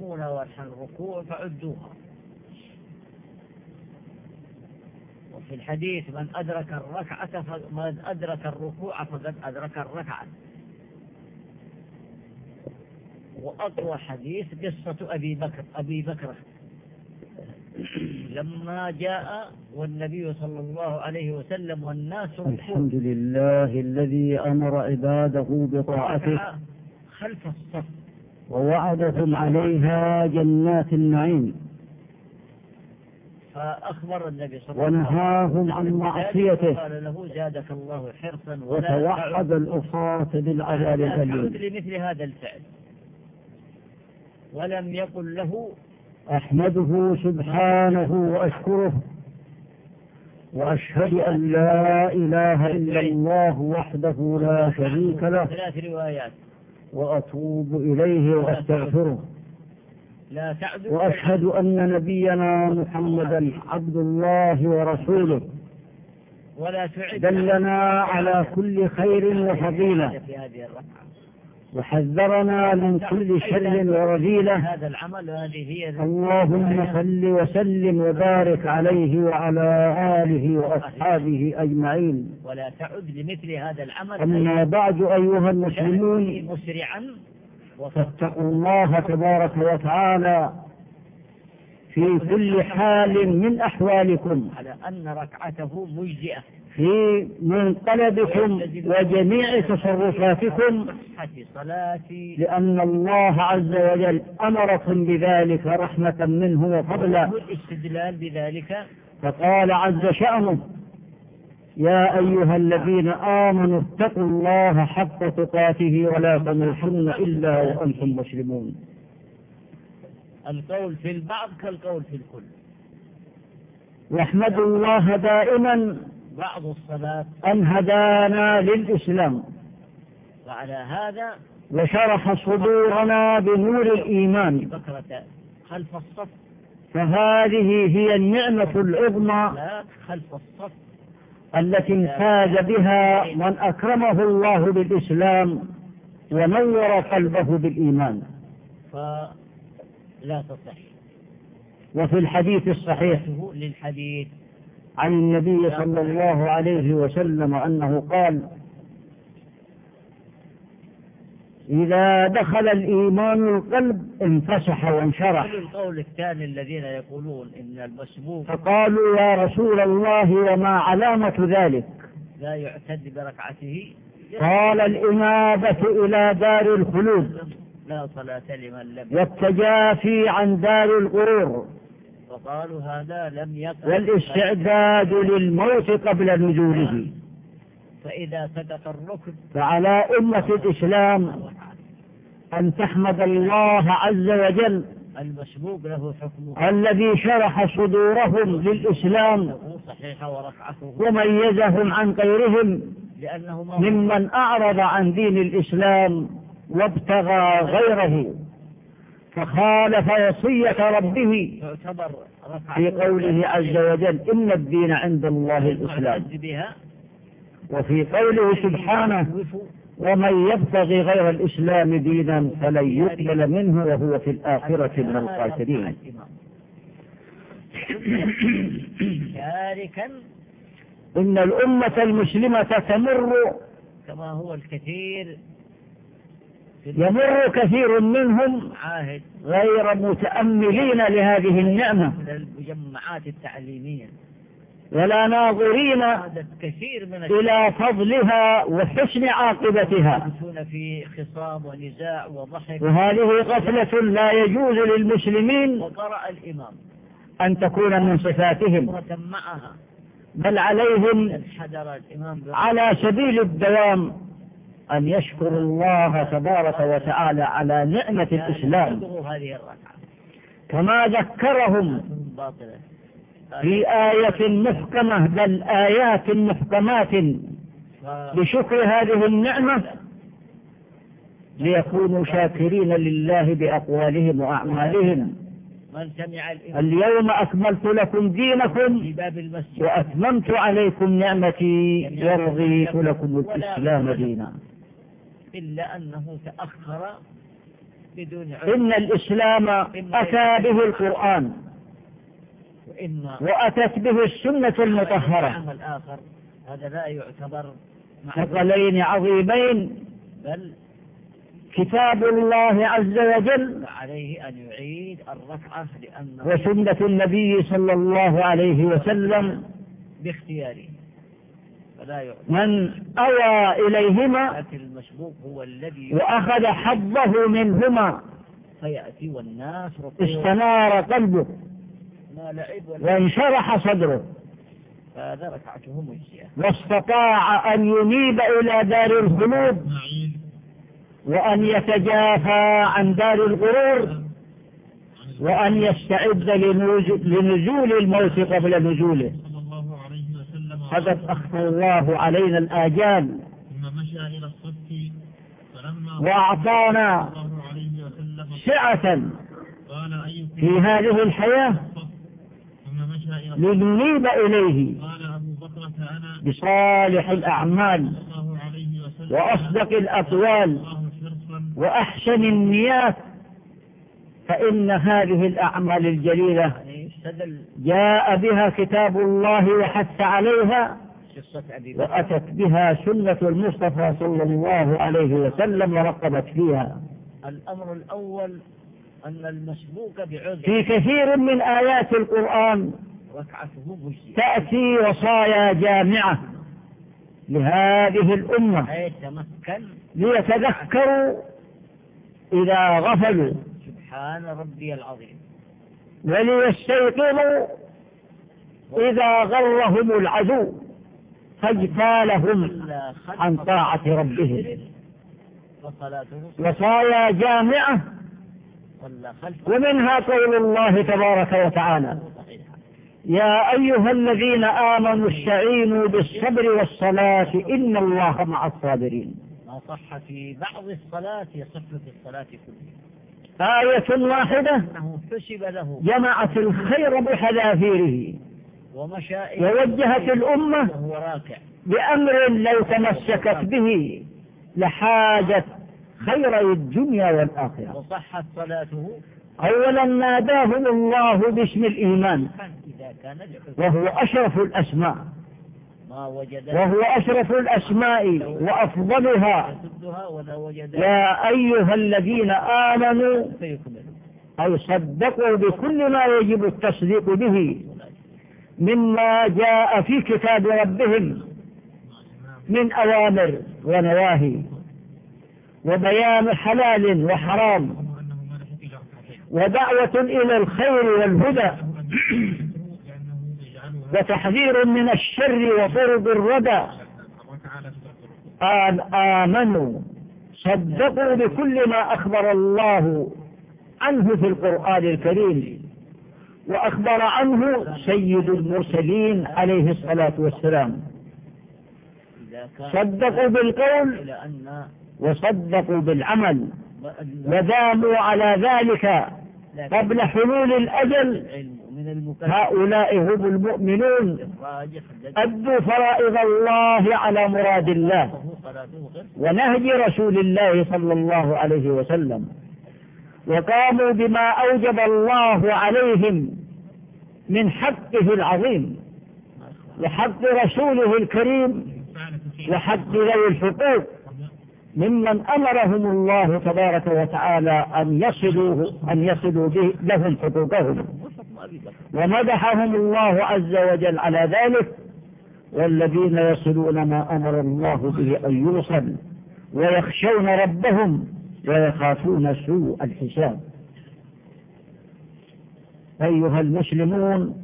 والحن الركوع فعدوها. وفي الحديث من أدرك الركعة من أدرك الركوع فقد أدرك الركعة. وأقوى حديث قصة أبي بكر أبي بكر. لما جاء والنبي صلى الله عليه وسلم والناس الحمد لله الذي أمر عباده بطاعته. خلف الصف. ووعدهم عليها جنات النعيم. فأخبر النبي صلى الله عليه وسلم. ونهاهم عن معصيته. قال له زادك الله حرصا وتوحد الأصاة بالعذاب الأليم. لمثل هذا الفعل. ولم يقل له أحمده سبحانه وأشكره. وأشهد أن لا إله إلا الله وحده لا شريك له. ثلاث روايات. وأتوب إليه وأستغفره. لا وأشهد أن نبينا محمدا عبد الله ورسوله. ولا دلنا على كل خير وفضيلة. وحذرنا من كل شر ورذيلة. هذا العمل هي اللهم صل وسلم وبارك عليه وعلى آله وأصحابه أجمعين. ولا تعد لمثل هذا العمل. أما بعد أيها المسلمون مسرعا. فاتقوا الله تبارك وتعالى في كل حال من أحوالكم. على أن ركعته مجزئة. في منقلبكم وجميع تصرفاتكم لأن الله عز وجل أمركم بذلك رحمة منه وفضلا. والاستدلال بذلك. فقال عز شأنه يا أيها الذين آمنوا اتقوا الله حق تقاته ولا تموتن إلا وأنتم مسلمون. القول في البعض كالقول في الكل. واحمدوا الله دائما بعض الصلاة أن هدانا للإسلام؟ وعلى هذا وشرح صدورنا بنور الإيمان. بكرة خلف الصف. فهذه هي النعمة العظمى خلف الصف. التي امتاز بها من أكرمه الله بالإسلام ونور قلبه بالإيمان. فلا تصح. وفي الحديث الصحيح. للحديث. عن النبي صلى الله عليه وسلم أنه قال إذا دخل الإيمان القلب انفسح وانشرح. القول الثاني الذين يقولون إن المسبوق فقالوا يا رسول الله وما علامة ذلك؟ لا يعتد بركعته. قال الإنابة إلى دار الخلود. لا صلاة لمن لم والتجافي عن دار الغرور. وقالوا هذا لم يقع والاستعداد للموت قبل نزوله. فإذا سقط الركن فعلى أمة الإسلام أن تحمد الله عز وجل المسبوق له حكمه. الذي شرح صدورهم للإسلام صحيح ورفعته. وميزهم عن غيرهم لأنه ممن أعرض عن دين الإسلام وابتغى غيره. فخالف وصية ربه في قوله عز وجل إن الدين عند الله الإسلام. وفي قوله سبحانه ومن يبتغي غير الإسلام دينا فلن يقبل منه وهو في الآخرة من الخاسرين شاركا إن الأمة المسلمة تمر كما هو الكثير. يمر كثير منهم عاهد. غير متأملين لهذه النعمة. المجمعات التعليمية. ولا ناظرين كثير من إلى فضلها وحسن عاقبتها. في خصام ونزاع وضحك. وهذه غفلة لا يجوز للمسلمين وقرأ الإمام. أن تكون من صفاتهم. معها. بل عليهم على سبيل الدوام. أن يشكروا الله تبارك وتعالى على نعمة الإسلام. كما ذكرهم في آية محكمة بل آيات محكمات. بشكر هذه النعمة ليكونوا شاكرين لله بأقوالهم وأعمالهم. اليوم أكملت لكم دينكم وأتممت عليكم نعمتي ورضيت لكم الإسلام دينا. إلا أنه تأخر بدون علم إن الإسلام أتى به القرآن وإن وأتت به السنة المطهرة. عمل آخر هذا لا يعتبر ثقلين عظيمين. بل كتاب الله عز وجل عليه أن يعيد الركعة لأنه وسنة النبي صلى الله عليه وسلم. باختياره. من أوى إليهما وأخذ حظه منهما. فيأتي والناس ركوع استنار قلبه. وانشرح صدره. واستطاع أن ينيب إلى دار الخلود وأن يتجافى عن دار الغرور. وأن يستعد لنزول الموت قبل نزوله. فقد أخفى الله علينا الآجال. وأعطانا سعة في هذه الحياة لننيب إليه. بصالح الأعمال وأصدق الأقوال وأحسن النيات فإن هذه الأعمال الجليلة جاء بها كتاب الله وحث عليها وأتت بها سنة المصطفى صلى الله عليه وسلم ورقبت فيها. الأمر الأول أن المسبوق بعذر في كثير من آيات القرآن تأتي وصايا جامعة لهذه الأمة ليتذكروا إذا غفلوا. سبحان ربي العظيم. وليستيقظوا إذا غرهم العدو خلف عن طاعة ربهم. وصايا جامعة ومنها قول الله تبارك وتعالى يا أيها الذين آمنوا استعينوا بالصبر والصلاة إن الله مع الصابرين. ما صح في بعض الصلاة يصح في الصلاة كلها. آية واحدة أنه حسب له. جمعت الخير بحذافيره ومشى ووجهت الأمة بأمر لو تمسكت به لحاجت خير الدنيا والآخرة. وصحت صلاته. أولا ناداهم الله باسم الإيمان. وهو أشرف الأسماء. وهو أشرف الأسماء وأفضلها. يا أيها الذين آمنوا أي صدقوا بكل ما يجب التصديق به مما جاء في كتاب ربهم من أوامر ونواهي وبيان حلال وحرام ودعوة إلى الخير والهدى. وتحذير من الشر وطرد الردى قال آمنوا صدقوا بكل ما أخبر الله عنه في القرآن الكريم. وأخبر عنه سيد المرسلين عليه الصلاة والسلام. صدقوا بالقول أن وصدقوا بالعمل. وداموا على ذلك قبل حلول الأجل. هؤلاء هم المؤمنون. أدوا فرائض الله على مراد الله. ونهج رسول الله صلى الله عليه وسلم. وقاموا بما أوجب الله عليهم من حقه العظيم. وحق رسوله الكريم. وحق ذوي الحقوق. ممن أمرهم الله تبارك وتعالى أن يصلوا أن يصلوا به لهم حقوقهم. ومدحهم الله عز وجل على ذلك والذين يصلون ما أمر الله به أن يوصل ويخشون ربهم ويخافون سوء الحساب. أيها المسلمون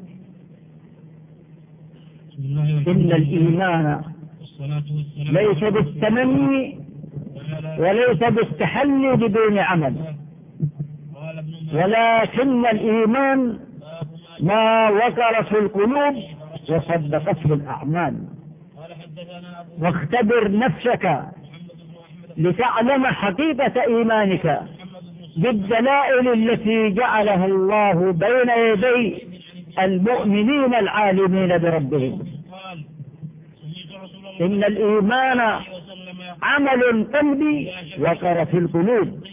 إن الإيمان ليس بالتمني وليس بالتحلي بدون عمل ولكن الإيمان ما وقر في القلوب وصدقته الأعمال واختبر نفسك لتعلم حقيقة إيمانك بالدلائل التي جعلها الله بين يدي المؤمنين العالمين بربهم. إن الإيمان عمل قلبي وقر في القلوب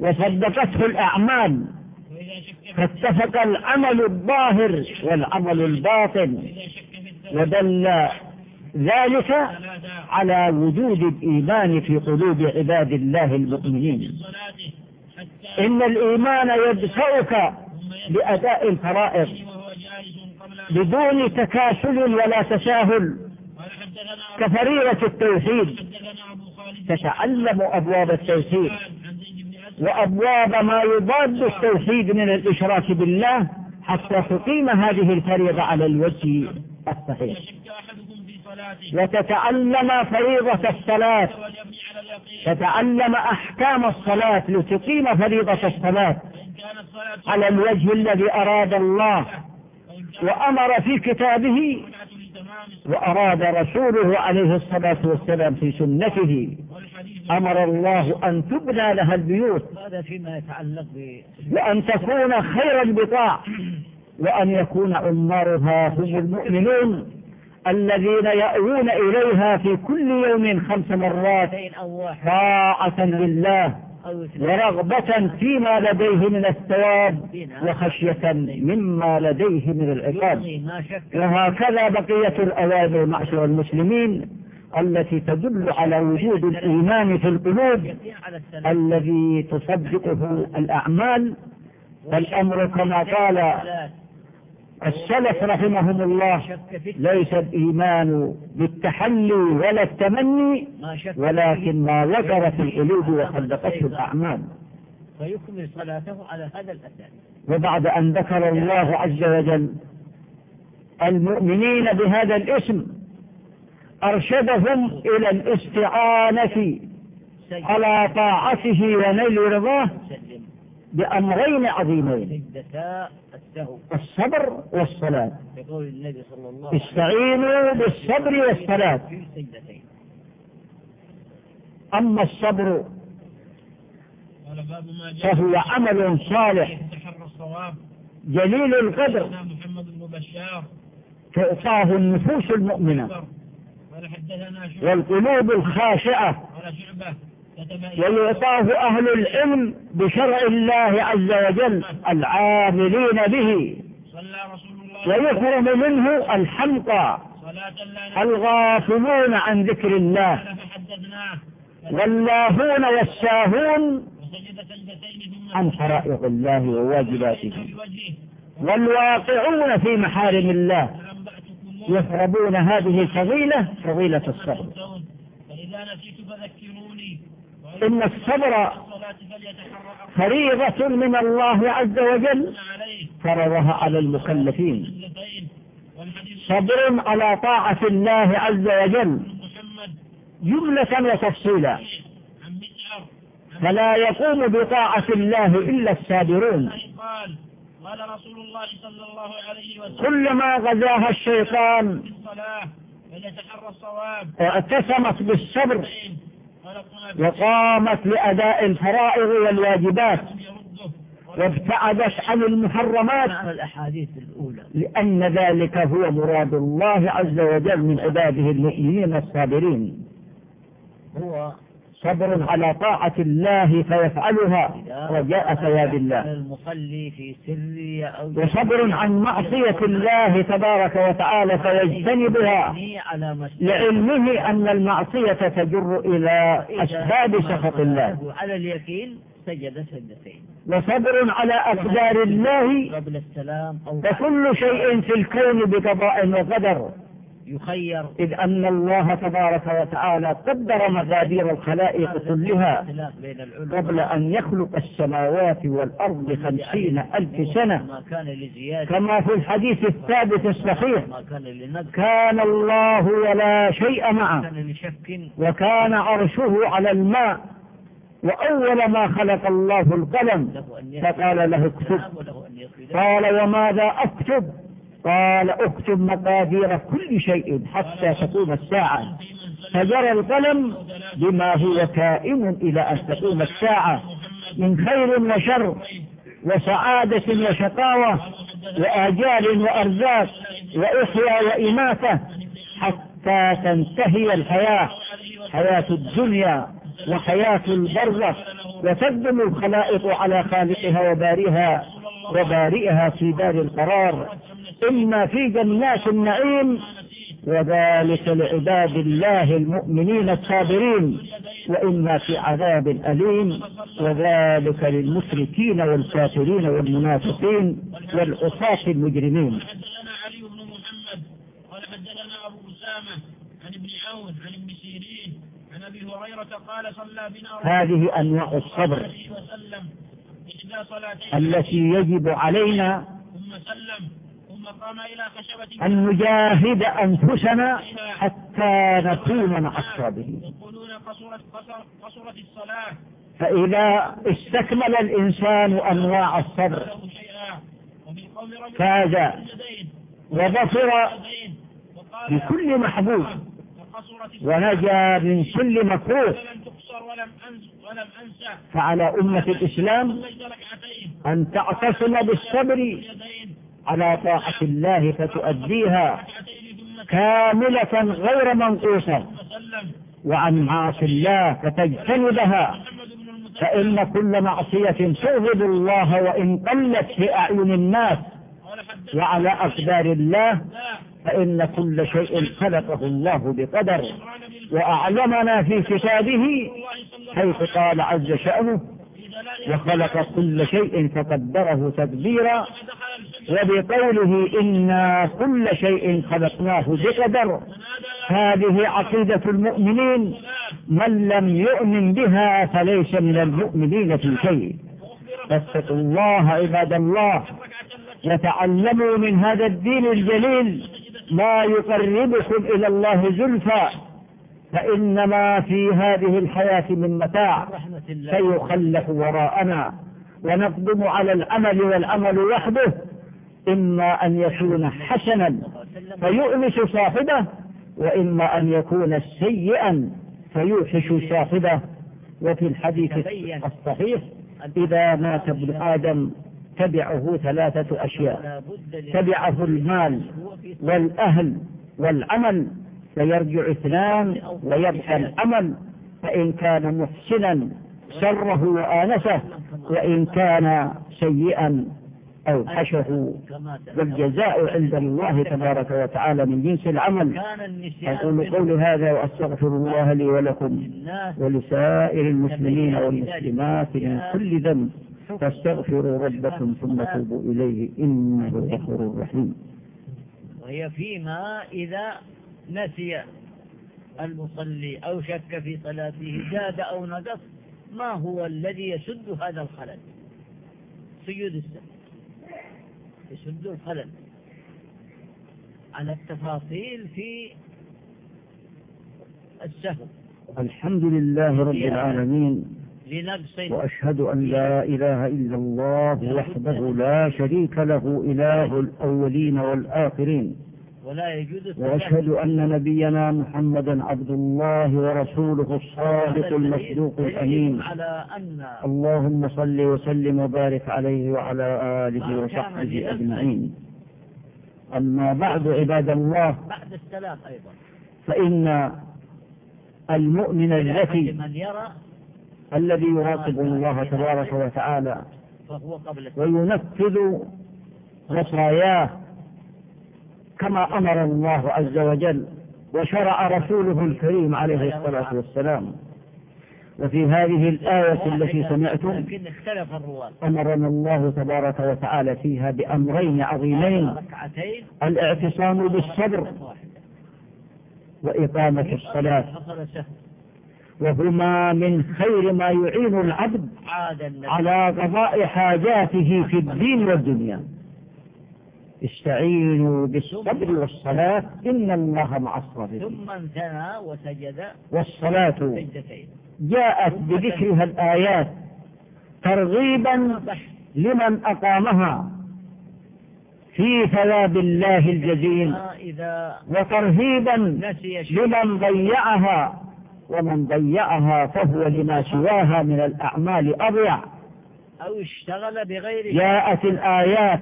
وصدقته الأعمال. فاتفق العمل الظاهر والعمل الباطن ودل ذلك على وجود الإيمان في قلوب عباد الله المؤمنين. إن الإيمان يدفعك بأداء الفرائض بدون تكاسل ولا تساهل. كفريرة التوحيد. تتعلم أبواب التوحيد. وأبواب ما يضاد التوحيد من الإشراك بالله حتى تقيم هذه الفريضة على الوجه الصحيح. وتتعلم فريضة الصلاة. تتعلم أحكام الصلاة لتقيم فريضة الصلاة على الوجه الذي أراد الله وأمر في كتابه وأراد رسوله عليه الصلاة والسلام في سنته. أمر الله أن تبنى لها البيوت هذا فيما يتعلق ب وأن تكون خير البقاع وأن يكون عمارها هم المؤمنون الذين يأوون إليها في كل يوم خمس مرات طاعة لله ورغبة فيما لديه من الثواب وخشية مما لديه من العقاب. وهكذا بقية الأوامر معشر المسلمين. التي تدل على وجود الإيمان في القلوب الذي تصدقه الأعمال فالأمر كما قال السلف رحمهم الله ليس الإيمان بالتحلي ولا التمني ولكن ما وقر في القلوب وصدقته الأعمال. فيكمل صلاته على هذا الأساس وبعد أن ذكر الله عز وجل المؤمنين بهذا الاسم أرشدهم إلى الاستعانة على طاعته ونيل رضاه بأمرين عظيمين. الصبر والصلاة. يقول النبي صلى الله عليه وسلم. استعينوا بالصبر والصلاة. أما الصبر فهو عمل صالح. جليل القدر. تعطاه النفوس المؤمنة. والقلوب الخاشعة. ويعطاه أهل العلم بشرع الله عز وجل العاملين به. ويخرم منه الحمقى. الغافلون عن ذكر الله. واللاهون والساهون عن فرائض الله وواجباته. والواقعون في محارم الله. يهربون هذه الفضيلة فضيلة الصبر. فإذا نسيت فذكروني. إن الصبر فريضة من الله عز وجل فرضها على المكلفين صبر على طاعة الله عز وجل. جملة وتفصيلا. فلا يقوم بطاعة الله إلا الصابرون. قال رسول الله صلى الله عليه وسلم كلما غزاها الشيطان فليتحرى الصواب. اعتصمت بالصبر في وقامت لأداء الفرائض والواجبات وابتعدت عن المحرمات معنى الأحاديث الأولى. لأن ذلك هو مراد الله عز وجل من عباده المؤمنين الصابرين. هو صبر على طاعة الله فيفعلها رجاء ثواب الله. وصبر عن معصية الله تبارك وتعالى فيجتنبها. لعلمه أن المعصية تجر إلى أسباب سخط الله. على اليقين سجد سجدتين. وصبر على أقدار الله قبل السلام أو بعد. فكل شيء في الكون بقضاء وقدر. يخير. إذ أن الله تبارك وتعالى قدر مقادير الخلائق كلها قبل أن يخلق السماوات والأرض بخمسين ألف سنة. كما في الحديث الثابت الصحيح. كان الله ولا شيء معه. وكان عرشه على الماء. وأول ما خلق الله القلم. فقال له اكتب. قال وماذا أكتب؟ قال اكتب مقادير كل شيء حتى تقوم الساعة. فجرى القلم بما هو كائن إلى أن تقوم الساعة. من خير وشر وسعادة وشقاوة وآجال وأرزاق وإحياء وإماتة حتى تنتهي الحياة حياة الدنيا وحياة البرزخ. وتقدم الخلائق على خالقها وبارئها وبارئها في دار القرار. إما في جنات النعيم وذلك لعباد الله المؤمنين الصابرين وإما في عذاب أليم وذلك للمشركين والكافرين والمنافقين والعصاة المجرمين. هذه أنواع الصبر التي يجب علينا أن نجاهد أنفسنا حتى نكون مع الصابرين يقولون قصرت قصر قصرت الصلاة. فإذا استكمل الإنسان أنواع الصبر فاز. وظفر بكل محبوب. ونجا من كل مكروه. فعلى أمة الإسلام أن تعتصم بالصبر. على طاعة الله فتؤديها كاملة غير منقوصة. وعن معاصي الله فتجتنبها. فإن كل معصية تغضب الله وإن قلت في أعين الناس وعلى أقدار الله فإن كل شيء خلقه الله بقدر وأعلمنا في كتابه حيث قال عز شأنه وخلق كل شيء فقدره الفجر وبقوله إنا كل شيء خلقناه بقدر. هذه عقيدة المؤمنين. من لم يؤمن بها فليس من المؤمنين في شيء. فاتقوا الله عباد الله. وتعلموا من هذا الدين الجليل. ما يقربكم إلى الله زلفى. فإنما في هذه الحياة من متاع. سيخلف وراءنا. ونقدم على العمل والعمل وحده إما أن يكون حسنا فيؤنس صاحبه وإما أن يكون سيئا فيوحش صاحبه. وفي الحديث الصحيح إذا مات ابن آدم تبعه ثلاثة أشياء. تبعه المال والأهل والعمل فيرجع اثنان ويبقى العمل فإن كان محسنا سره وآنسه وإن كان سيئا أوحشه كما والجزاء عند الله تبارك وتعالى من جنس العمل. أقول قولي هذا وأستغفر الله لي ولكم ولسائر المسلمين والمسلمات من كل ذنب. فاستغفروا ربكم ثم توبوا إليه إنه غفور رحيم. وهي فيما إذا نسي المصلي أو شك في صلاته زاد أو نقص ما هو الذي يسد هذا الخلل؟ سجود السهو يسد الخلل. على التفاصيل في السهو الحمد لله رب العالمين. وأشهد أن لا إله إلا الله وحده لا شريك له إله الأولين والآخرين. ولا يجوز وأشهد أن نبينا محمدا عبد الله ورسوله الصادق المصدوق الأمين. على أن اللهم صل وسلم وبارك عليه وعلى آله وصحبه أجمعين. أما بعد عباد الله بعد السلام أيضا. فإن المؤمن الذكي من يرى الذي يراقب الله تبارك وتعالى فهو قبل وينفذ وصاياه كما أمر الله عز وجل وشرع رسوله الكريم عليه الصلاة والسلام. وفي هذه الآية التي سمعتم لكن اختلف الرواة أمرنا الله تبارك وتعالى فيها بأمرين عظيمين. الإعتصام بالصبر وإقامة الصلاة. وهما من خير ما يعين العبد على قضاء حاجاته في الدين والدنيا. استعينوا بالصبر والصلاة إن الله مع الصابرين ثم انثنى وسجد والصلاة سجدتين. جاءت بذكرها الآيات ترغيبا لمن أقامها في ثواب الله الجزيل وترهيبا لمن ضيعها ومن ضيعها فهو لما سواها من الأعمال أضيع. أو اشتغل بغير جاءت الآيات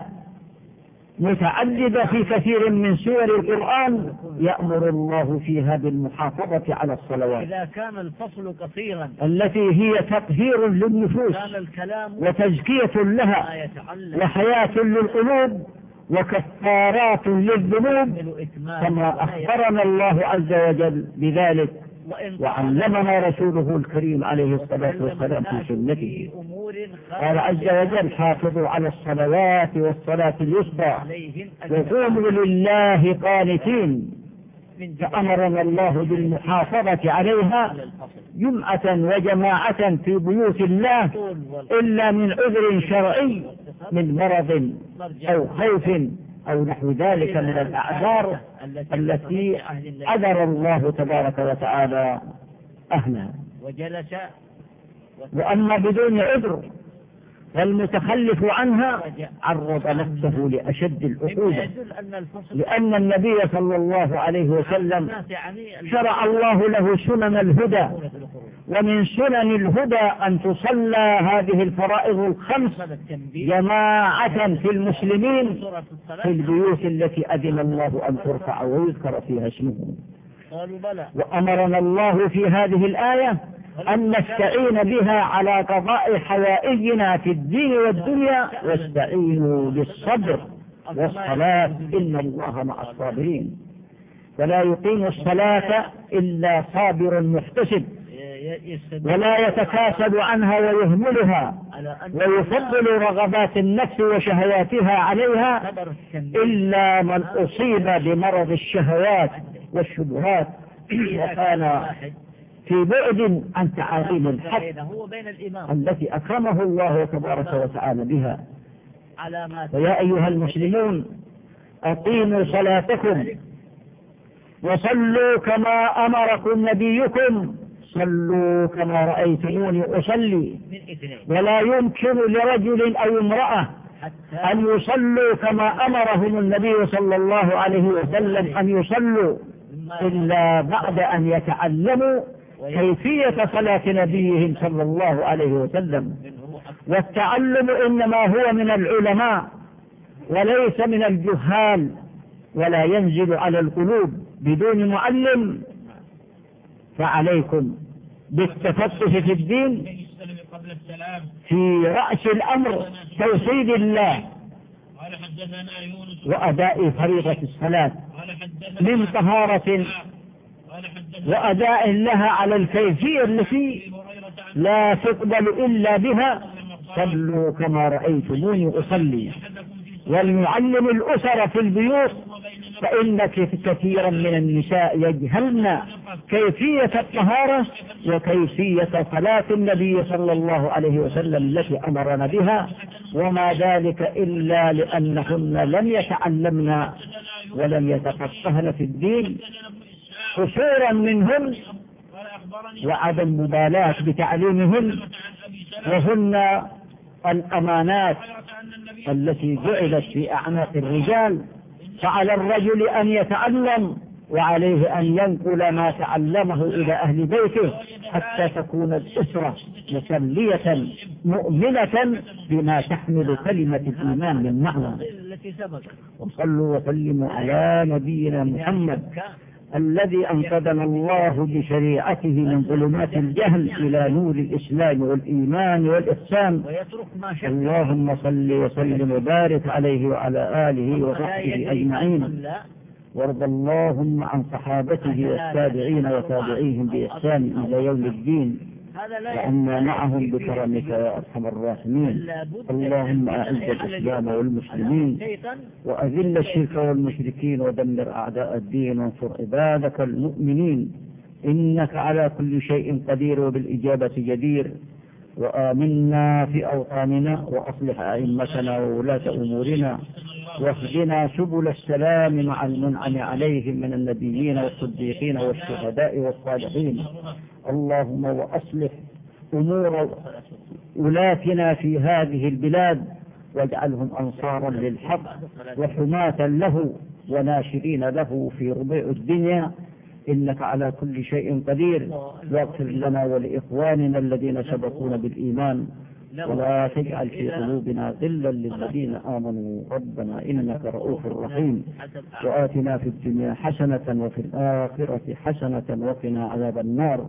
متعددة في كثير من سور القرآن يأمر الله فيها بالمحافظة على الصلوات. إذا كان الفصل قصيرا التي هي تطهير للنفوس وتزكية لها وحياة للقلوب وكفارات للذنوب كما أخبرنا الله عز وجل بذلك. وعلمنا رسوله الكريم عليه الصلاة والسلام في سنته. قال عز وجل حافظوا على الصلوات والصلاة أن وقوموا لله قانتين. فأمرنا الله بالمحافظة عليها جمعة وجماعة في بيوت الله إلا من عذر شرعي من مرض أو خوف. أو نحو ذلك من الأعذار التي عذر الله تبارك وتعالى أهلها. وجلس وأما بدون عذر فالمتخلف عنها عرض نفسه لأشد العقوبة لأن النبي صلى الله عليه وسلم يعني شرع الله له سنن الهدى. ومن سنن الهدى أن تصلى هذه الفرائض الخمس جماعة في المسلمين في البيوت التي أذن الله أن ترفع ويذكر فيها اسمه. وأمرنا الله في هذه الآية أن نستعين بها على قضاء حوائجنا في الدين والدنيا واستعينوا بالصبر والصلاة. إن الله مع الصابرين. فلا يقيم الصلاة إلا صابر محتسب. ولا يتكاسل عنها ويهملها ويفضل رغبات النفس وشهواتها عليها إلا من أصيب بمرض الشهوات والشبهات. وكان في بعد عن تعاليم الحق التي أكرمه الله تبارك وتعالى بها. فيا أيها المسلمون أقيموا صلاتكم وصلوا كما أمركم نبيكم. صلوا كما رأيتموني أصلي. ولا يمكن لرجل أو امرأة أن يصلوا كما أمرهم النبي صلى الله عليه وسلم أن يصلوا إلا بعد أن يتعلموا كيفية صلاة نبيهم صلى الله عليه وسلم. والتعلم إنما هو من العلماء وليس من الجهال ولا ينزل على القلوب بدون معلم. فعليكم بالتفتح في الدين في رأس الأمر توحيد الله. وأداء فريضة الصلاة من طهارة وأداء لها على الكيفية التي لا تقبل إلا بها. صلوا كما رأيتموني أصلي. ولنعلم الأسر في البيوت فإن كثيرا من النساء يجهلن كيفية الطهارة وكيفية صلاة النبي صلى الله عليه وسلم التي أمرنا بها وما ذلك إلا لأنهن لم يتعلمن ولم يتفقهن في الدين. قصورا منهن وعدم مبالاة بتعليمهن وهن الأمانات التي جعلت في أعناق الرجال. فعلى الرجل أن يتعلم وعليه أن ينقل ما تعلمه إلى أهل بيته حتى تكون الأسرة مسلية مؤمنة بما تحمل كلمة الإيمان من معنى وصلوا وسلموا على نبينا محمد. الذي أنقذنا الله بشريعته من ظلمات الجهل إلى نور الإسلام والإيمان والإحسان. اللهم صل وسلم وبارك عليه وعلى آله وصحبه أجمعين. وارض اللهم عن صحابته والتابعين وتابعيهم بإحسان إلى يوم الدين. وعنا معهم بكرمك يا أرحم الراحمين. اللهم أعز الإسلام والمسلمين وأذل الشرك والمشركين ودمر أعداء الدين وانصر عبادك المؤمنين. إنك على كل شيء قدير وبالإجابة جدير. وآمنا في أوطاننا وأصلح أئمتنا وولاة أمورنا. واهدنا سبل السلام مع المنعم عليهم من النبيين والصديقين والشهداء والصالحين. اللهم وأصلح أمور ولاتنا في هذه البلاد واجعلهم أنصارا للحق وحماة له وناشرين له في ربيع الدنيا. إنك على كل شيء قدير. واغفر لنا ولإخواننا الذين سبقونا بالإيمان. ولا تجعل في قلوبنا غلا للذين آمنوا. ربنا إنك رؤوف رحيم. وآتنا في الدنيا حسنة وفي الآخرة حسنة وقنا عذاب النار.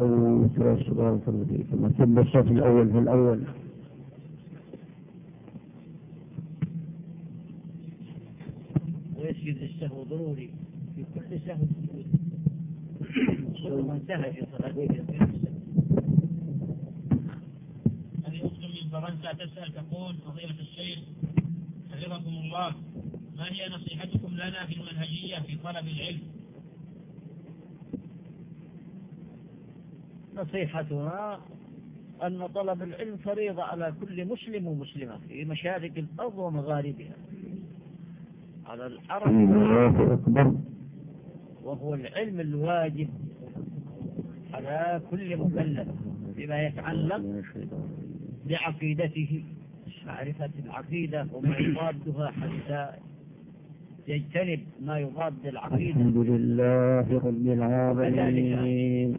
على الشيء ثم تم الصف الأول في الأول ويسجد السهو ضروري في كل سهو كل من سهى في صلاته هذه أخت من فرنسا تسأل تقول فضيلة الشيخ حفظكم الله ما هي نصيحتكم لنا في المنهجية في طلب العلم؟ نصيحتنا أن طلب العلم فريضة على كل مسلم ومسلمة في مشارق الأرض ومغاربها. على العرب وهو العلم الواجب على كل مكلف بما يتعلق بعقيدته معرفة العقيدة وما يضادها حتى يجتنب ما يضاد العقيدة. الحمد لله رب العالمين.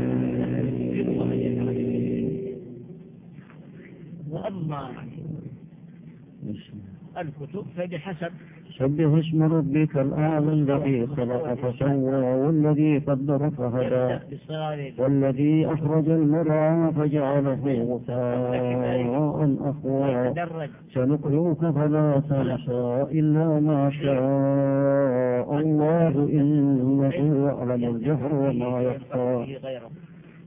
وأما الكتب فبحسب. سبح اسم ربك الأعلى الذي خلق فسوى والذي قدر فهدى والذي أخرج المرعى فجعله غثاء أخوى سنقرئك فلا تنسى إلا ما شاء الله إنه يعلم الجهر وما يخفى.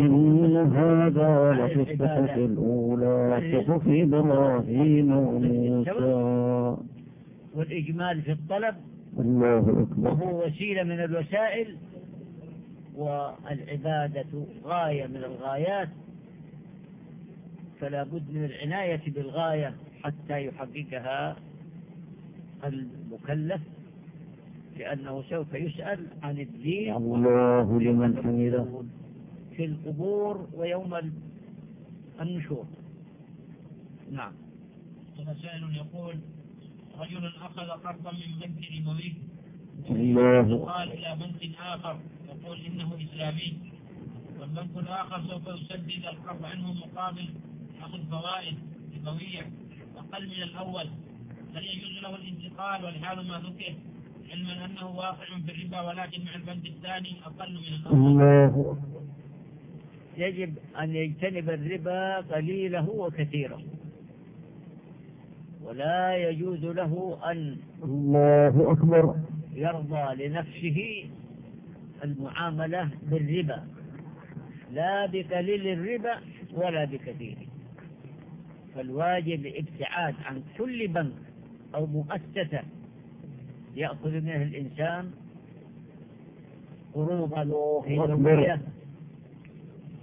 إن هذا لفي الصحف الأولى صحف إبراهيم وموسى. والإجمال في الطلب الله أكبر. وهو وسيلة من الوسائل والعبادة غاية من الغايات. فلا بد من العناية بالغاية حتى يحققها المكلف لأنه سوف يسأل عن الدين. الله لمن حمده. في القبور ويوم النشور. نعم. سائل يقول رجل أخذ قرضا من بنك ربوي الله. قال إلى بنك آخر يقول إنه إسلامي. والبنك الآخر سوف يسدد القرض عنه مقابل أخذ فوائد ربوية أقل من الأول. هل يجوز له الانتقال والحال ما ذكر؟ علما أنه واقع في الربا ولكن مع البنك الثاني أقل من الأول. الله. يجب أن يجتنب الربا قليله وكثيره. ولا يجوز له أن الله أكبر. يرضى لنفسه المعاملة بالربا. لا بقليل الربا ولا بكثيره فالواجب الابتعاد عن كل بنك أو مؤسسة يأخذ منه الإنسان قروضا أكبر.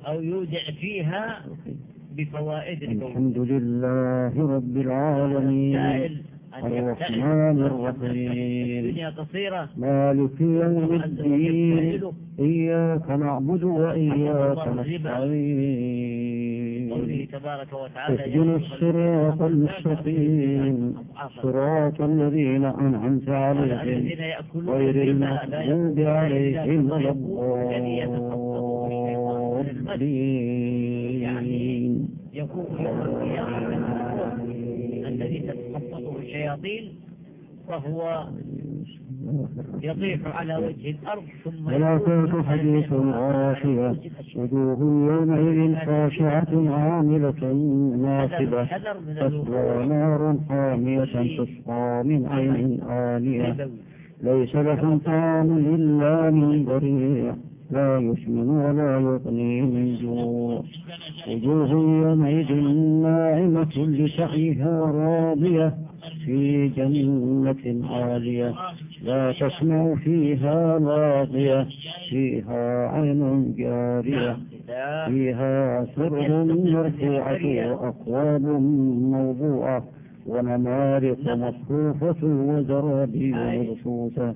أو يودع فيها بفوائد الحمد لله رب العالمين. الرحمن الرحيم. الدنيا قصيرة. مالك يوم الدين. إياك نعبد وإياك قوله نستعين. تبارك وتعالى اهدنا الصراط المستقيم. صراط الذين أنعمت عليهم. غير المغضوب عليهم ولا كما المس الضالين يكون يوم القيامة الذي تتخبطه الشياطين فهو يطيح على وجه الأرض ثم ولا حديث غاشية وجوه يومئذ خاشعة عاملة ناصبة. الوقوع. نار حامية تسقى من عين آنية. ليس لهم طعام إلا من ضريع لا يسمن ولا يغني من جوع. وجوه يومئذ ناعمة لسعيها راضية في جنة عالية. لا تسمع فيها لاغية فيها عين جارية. فيها سرر مرفوعة وأكواب موضوعة. ونمارق مصفوفة وزرابي مبثوثة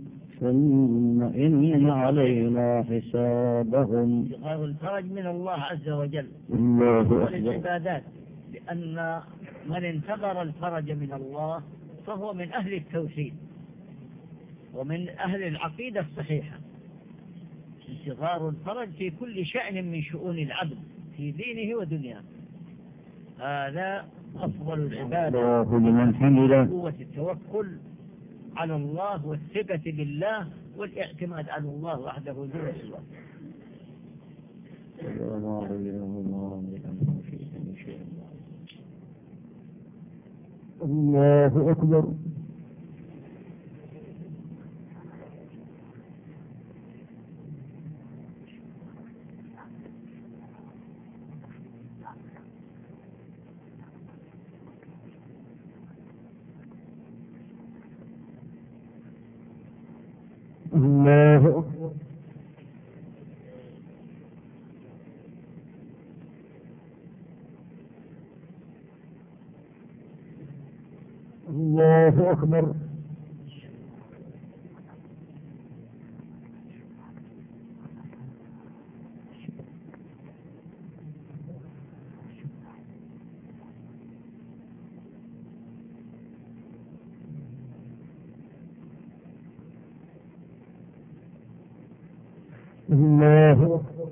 ثم إن علينا حسابهم. الفرج من الله عز وجل. وللعبادات لأن من انتظر الفرج من الله فهو من أهل التوحيد ومن أهل العقيدة الصحيحة. انتظار الفرج في كل شأن من شؤون العبد في دينه ودنياه. هذا أفضل العبادة. حمده. قوة التوكل. على الله والثقة بالله والاعتماد على الله وحده دون سواه. الله أكبر. أكبر الله أكبر الله أكبر